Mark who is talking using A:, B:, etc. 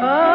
A: 啊。